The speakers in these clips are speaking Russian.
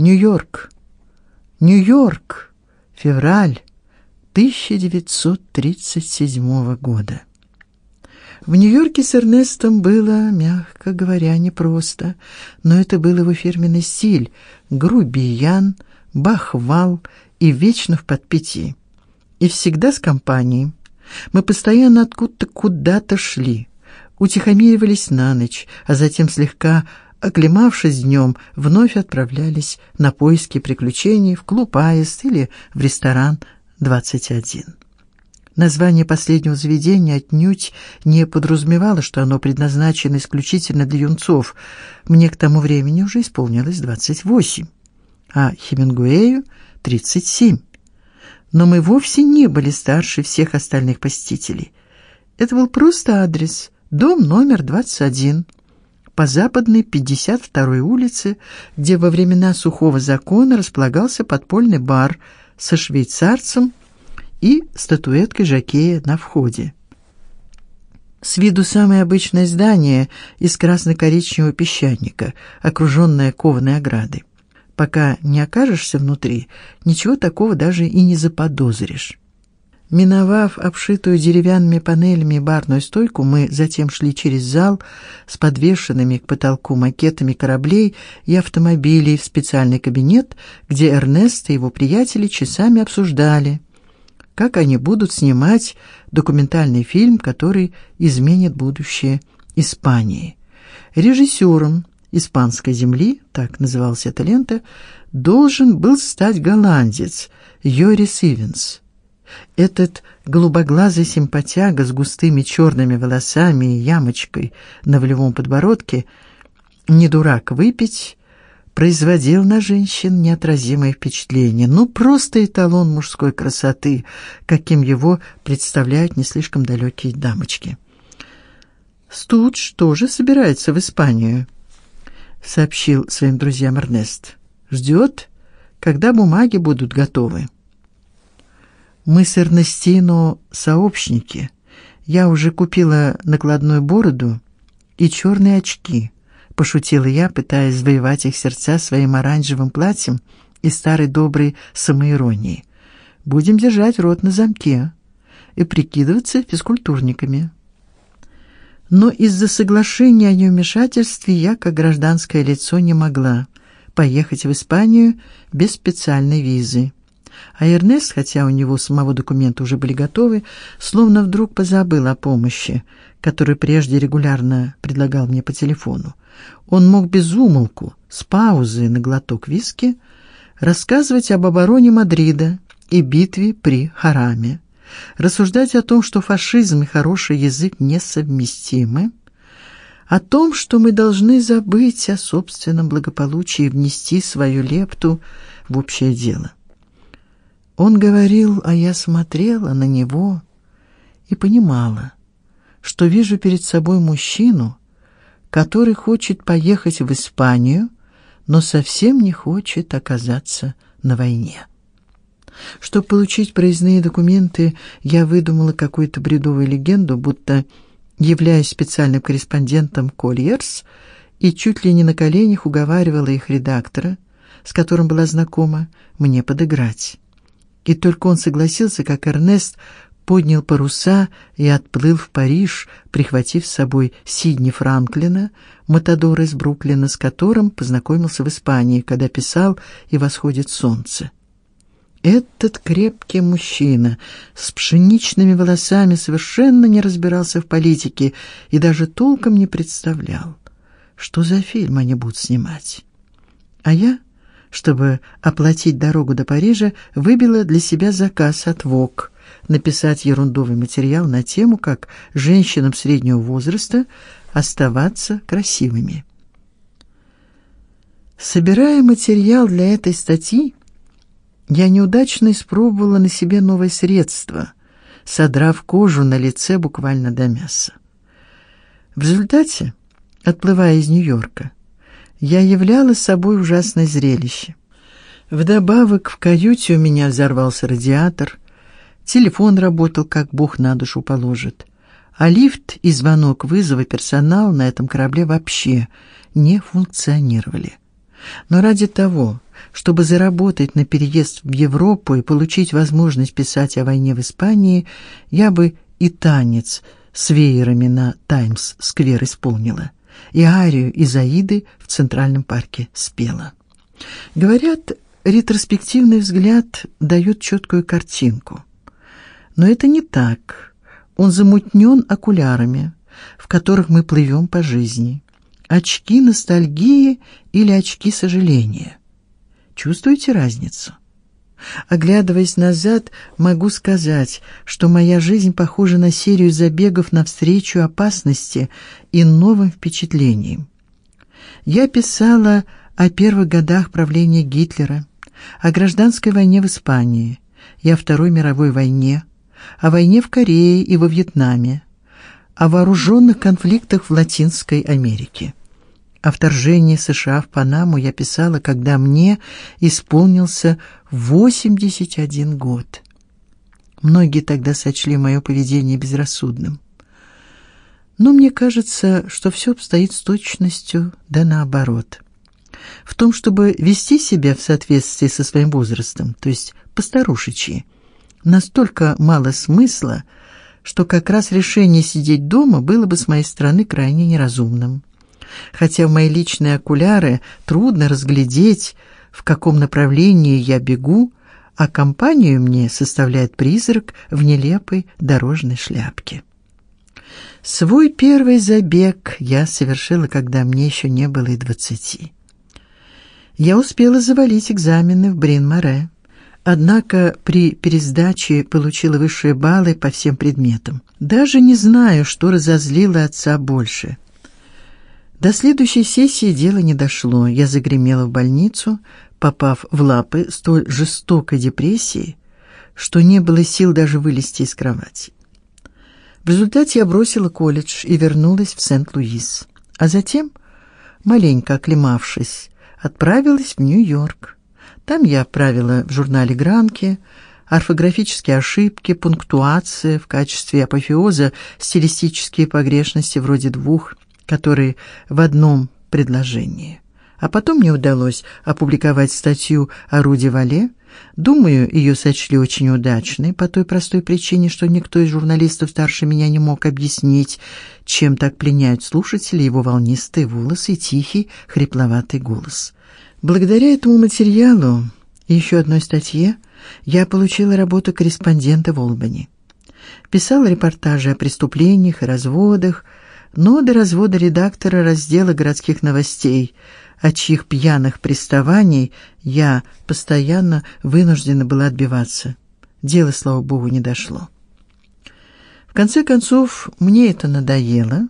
Нью-Йорк. Нью-Йорк. Февраль 1937 года. В Нью-Йорке с Эрнестом было, мягко говоря, непросто, но это был его фирменный стиль: грубиян, бахвал и вечно в подпитии. И всегда с компанией. Мы постоянно откуда-то куда-то шли, утихомиривались на ночь, а затем слегка оклемавшись днем, вновь отправлялись на поиски приключений в клуб Аист или в ресторан 21. Название последнего заведения отнюдь не подразумевало, что оно предназначено исключительно для юнцов. Мне к тому времени уже исполнилось 28, а Хемингуэю 37. Но мы вовсе не были старше всех остальных посетителей. Это был просто адрес, дом номер 21 по западной 52-й улице, где во времена сухого закона располагался подпольный бар со швейцарцем и статуэткой жокея на входе. С виду самое обычное здание из красно-коричневого песчаника, окруженное кованой оградой. Пока не окажешься внутри, ничего такого даже и не заподозришь. Миновав обшитую деревянными панелями барную стойку, мы затем шли через зал с подвешенными к потолку макетами кораблей и автомобилей в специальный кабинет, где Эрнест и его приятели часами обсуждали, как они будут снимать документальный фильм, который изменит будущее Испании. Режиссером испанской земли, так назывался эта лента, должен был стать голландец Йорис Ивенс. Этот голубоглазый симпатяга с густыми черными волосами и ямочкой на волевом подбородке, не дурак выпить, производил на женщин неотразимое впечатление. Ну просто эталон мужской красоты, каким его представляют не слишком далекие дамочки. Студж тоже собирается в Испанию, сообщил своим друзьям Эрнест. Ждет, когда бумаги будут готовы. Мы с Эрнестино сообщники. Я уже купила накладную бороду и черные очки, пошутила я, пытаясь завоевать их сердца своим оранжевым платьем и старой доброй самоиронией. Будем держать рот на замке и прикидываться физкультурниками. Но из-за соглашения о невмешательстве я, как гражданское лицо, не могла поехать в Испанию без специальной визы. А Эрнест, хотя у него самого документы уже были готовы, словно вдруг позабыл о помощи, которую прежде регулярно предлагал мне по телефону. Он мог без умолку, с паузы на глоток виски, рассказывать об обороне Мадрида и битве при Хараме, рассуждать о том, что фашизм и хороший язык несовместимы, о том, что мы должны забыть о собственном благополучии и внести свою лепту в общее дело. Он говорил, а я смотрела на него и понимала, что вижу перед собой мужчину, который хочет поехать в Испанию, но совсем не хочет оказаться на войне. Чтобы получить проездные документы, я выдумала какую-то бредовую легенду, будто являясь специальным корреспондентом Кольерс, и чуть ли не на коленях уговаривала их редактора, с которым была знакома, мне подыграть. И только он согласился, как Эрнест поднял паруса и отплыл в Париж, прихватив с собой Сидни Франклина, матадора из Бруклина, с которым познакомился в Испании, когда писал «И восходит солнце». Этот крепкий мужчина с пшеничными волосами совершенно не разбирался в политике и даже толком не представлял, что за фильм они будут снимать. А я чтобы оплатить дорогу до Парижа, выбила для себя заказ от Vogue написать ерундовый материал на тему, как женщинам среднего возраста оставаться красивыми. Собирая материал для этой статьи, я неудачно испробовала на себе новое средство, содрав кожу на лице буквально до мяса. В результате, отплывая из Нью-Йорка, я являла собой ужасное зрелище. Вдобавок в каюте у меня взорвался радиатор, телефон работал как бог на душу положит, а лифт и звонок вызова персонала на этом корабле вообще не функционировали. Но ради того, чтобы заработать на переезд в Европу и получить возможность писать о войне в Испании, я бы и танец с веерами на Таймс-сквер исполнила, и арию из Аиды в Центральном парке спела. Говорят, ретроспективный взгляд дает четкую картинку. Но это не так. Он замутнен окулярами, в которых мы плывем по жизни. Очки ностальгии или очки сожаления. Чувствуете разницу? Оглядываясь назад, могу сказать, что моя жизнь похожа на серию забегов навстречу опасности и новым впечатлениям. Я писала о первых годах правления Гитлера, о гражданской войне в Испании и о Второй мировой войне, о войне в Корее и во Вьетнаме, о вооруженных конфликтах в Латинской Америке. О вторжении США в Панаму я писала, когда мне исполнился 81 год. Многие тогда сочли мое поведение безрассудным. Но мне кажется, что все обстоит с точностью да наоборот. В том, чтобы вести себя в соответствии со своим возрастом, то есть постарушечьи, настолько мало смысла, что как раз решение сидеть дома было бы с моей стороны крайне неразумным. Хотя в мои личные окуляры трудно разглядеть, в каком направлении я бегу, а компанию мне составляет призрак в нелепой дорожной шляпке. Свой первый забег я совершила, когда мне еще не было и двадцати. Я успела завалить экзамены в Брин-Море. Однако при пересдаче получила высшие баллы по всем предметам. Даже не знаю, что разозлило отца больше. До следующей сессии дело не дошло. Я загремела в больницу, попав в лапы столь жестокой депрессии, что не было сил даже вылезти из кровати. В результате я бросила колледж и вернулась в Сент-Луис, а затем, маленько оклемавшись, отправилась в Нью-Йорк. Там я правила в журнале Гранки, орфографические ошибки, пунктуация в качестве апофеоза, стилистические погрешности вроде двух, которые в одном предложении. А потом мне удалось опубликовать статью о Руди Вале. Думаю, ее сочли очень удачной по той простой причине, что никто из журналистов старше меня не мог объяснить, чем так пленяют слушателей его волнистые волосы и тихий, хрипловатый голос. Благодаря этому материалу и еще одной статье я получила работу корреспондента в Олбани. Писала репортажи о преступлениях и разводах, но до развода редактора раздела городских новостей, от чьих пьяных приставаний я постоянно вынуждена была отбиваться. Дело, слава богу, не дошло. В конце концов, мне это надоело,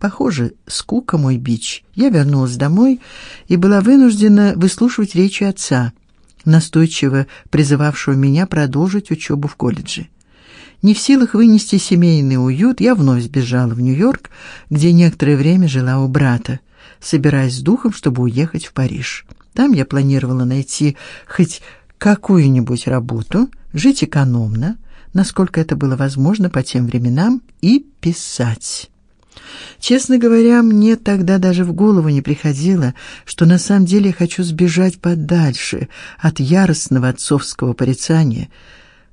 Похоже, скука мой бич. Я вернулась домой и была вынуждена выслушивать речи отца, настойчиво призывавшего меня продолжить учебу в колледже. Не в силах вынести семейный уют, я вновь сбежала в Нью-Йорк, где некоторое время жила у брата, собираясь с духом, чтобы уехать в Париж. Там я планировала найти хоть какую-нибудь работу, жить экономно, насколько это было возможно по тем временам, и писать. Честно говоря, мне тогда даже в голову не приходило, что на самом деле я хочу сбежать подальше от яростного отцовского порицания,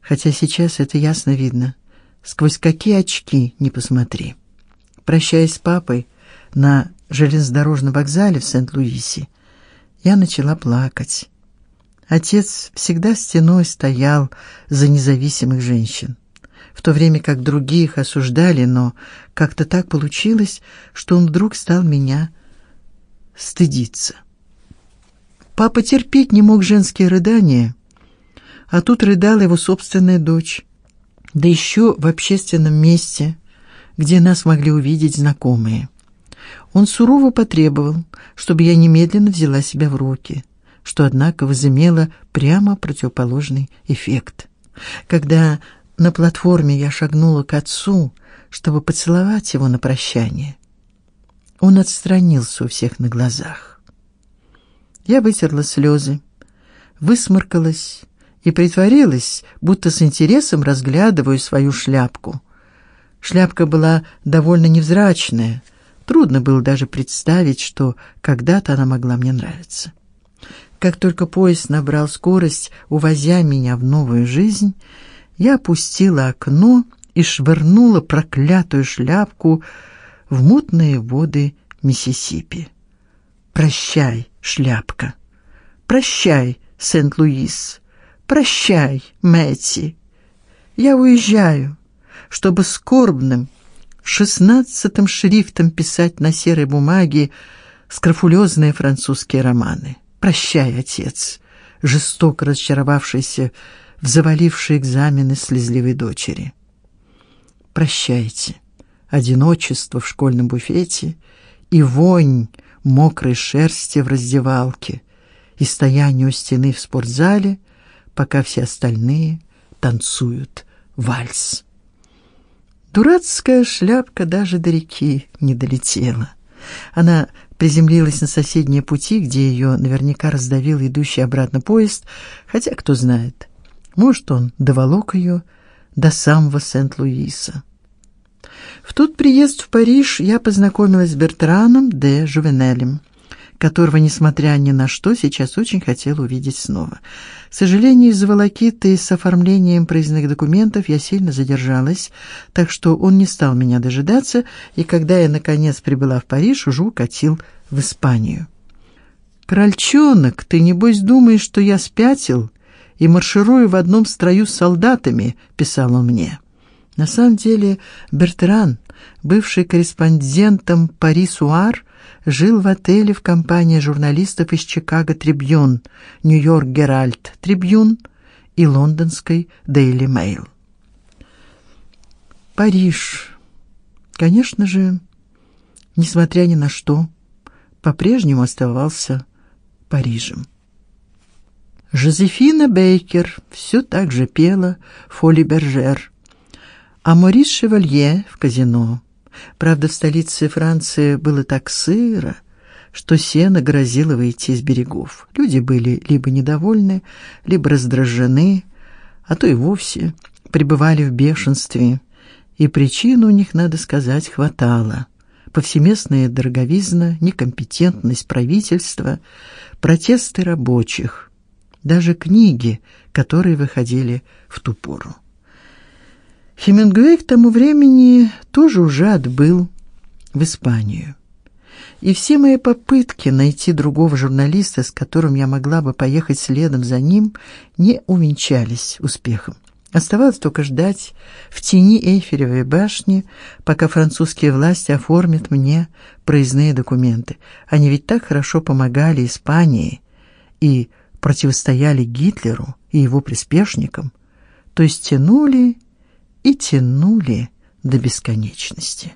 хотя сейчас это ясно видно. Сквозь какие очки не посмотри. Прощаясь с папой на железнодорожном вокзале в Сент-Луисе, я начала плакать. Отец всегда стеной стоял за независимых женщин в то время как других осуждали, но как-то так получилось, что он вдруг стал меня стыдиться. Папа терпеть не мог женские рыдания, а тут рыдала его собственная дочь, да еще в общественном месте, где нас могли увидеть знакомые. Он сурово потребовал, чтобы я немедленно взяла себя в руки, что однако возымело прямо противоположный эффект. Когда на платформе я шагнула к отцу, чтобы поцеловать его на прощание. Он отстранился у всех на глазах. Я вытерла слезы, высморкалась и притворилась, будто с интересом разглядываю свою шляпку. Шляпка была довольно невзрачная. Трудно было даже представить, что когда-то она могла мне нравиться. Как только поезд набрал скорость, увозя меня в новую жизнь, я опустила окно и швырнула проклятую шляпку в мутные воды Миссисипи. Прощай, шляпка. Прощай, Сент-Луис. Прощай, Мэтти. Я уезжаю, чтобы скорбным шестнадцатым шрифтом писать на серой бумаге скрофулезные французские романы. Прощай, отец, жестоко разочаровавшийся в завалившей экзамены слезливой дочери. Прощайте. Одиночество в школьном буфете и вонь мокрой шерсти в раздевалке и стояние у стены в спортзале, пока все остальные танцуют вальс. Дурацкая шляпка даже до реки не долетела. Она приземлилась на соседние пути, где ее наверняка раздавил идущий обратно поезд, хотя кто знает. Может, он доволок ее до самого Сент-Луиса. В тот приезд в Париж я познакомилась с Бертраном де Жувенелем, которого, несмотря ни на что, сейчас очень хотела увидеть снова. К сожалению, из-за волокиты с оформлением проездных документов я сильно задержалась, так что он не стал меня дожидаться, и когда я наконец прибыла в Париж, уже укатил в Испанию. Крольчонок, ты небось думаешь, что я спятил и марширую в одном строю с солдатами, писал он мне. На самом деле, Бертран, бывший корреспондентом Пари Суар, жил в отеле в компании журналистов из Чикаго Трибьюн, Нью-Йорк Геральд Трибьюн и лондонской Daily Mail. Париж. Конечно же, несмотря ни на что, по-прежнему оставался Парижем. Жозефина Бейкер все так же пела Фоли Бержер а Морис Шевалье в казино. Правда, в столице Франции было так сыро, что сено грозило выйти из берегов. Люди были либо недовольны, либо раздражены, а то и вовсе пребывали в бешенстве, и причин у них, надо сказать, хватало. Повсеместная дороговизна, некомпетентность правительства, протесты рабочих, даже книги, которые выходили в ту пору. Хемингуэй к тому времени тоже уже отбыл в Испанию. И все мои попытки найти другого журналиста, с которым я могла бы поехать следом за ним, не увенчались успехом. Оставалось только ждать в тени Эйфелевой башни, пока французские власти оформят мне проездные документы. Они ведь так хорошо помогали Испании и противостояли Гитлеру и его приспешникам, то есть тянули и тянули до бесконечности.